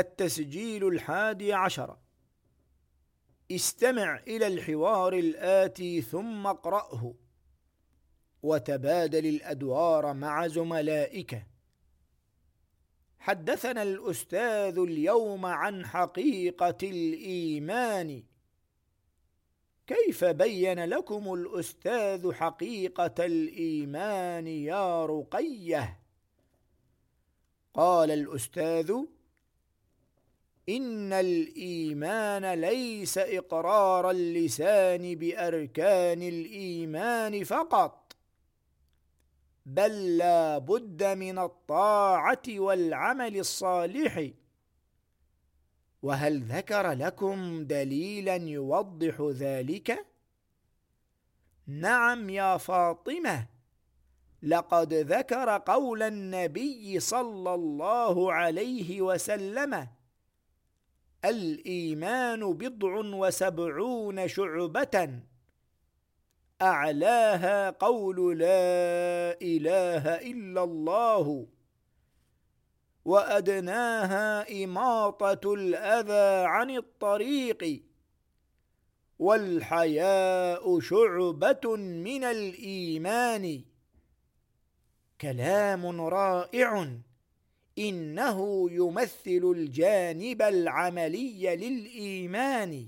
التسجيل الحادي عشر. استمع إلى الحوار الآتي ثم اقرأه. وتبادل الأدوار مع زملائك. حدثنا الأستاذ اليوم عن حقيقة الإيمان. كيف بين لكم الأستاذ حقيقة الإيمان يا رقية؟ قال الأستاذ إن الإيمان ليس إقرار اللسان بأركان الإيمان فقط بل لا بد من الطاعة والعمل الصالح وهل ذكر لكم دليلا يوضح ذلك؟ نعم يا فاطمة لقد ذكر قول النبي صلى الله عليه وسلم الإيمان بضع وسبعون شعبة. أعلاها قول لا إله إلا الله. وأدناها إماطة الأذى عن الطريق. والحياء شعبة من الإيمان. كلام رائع. إنه يمثل الجانب العملي للإيمان.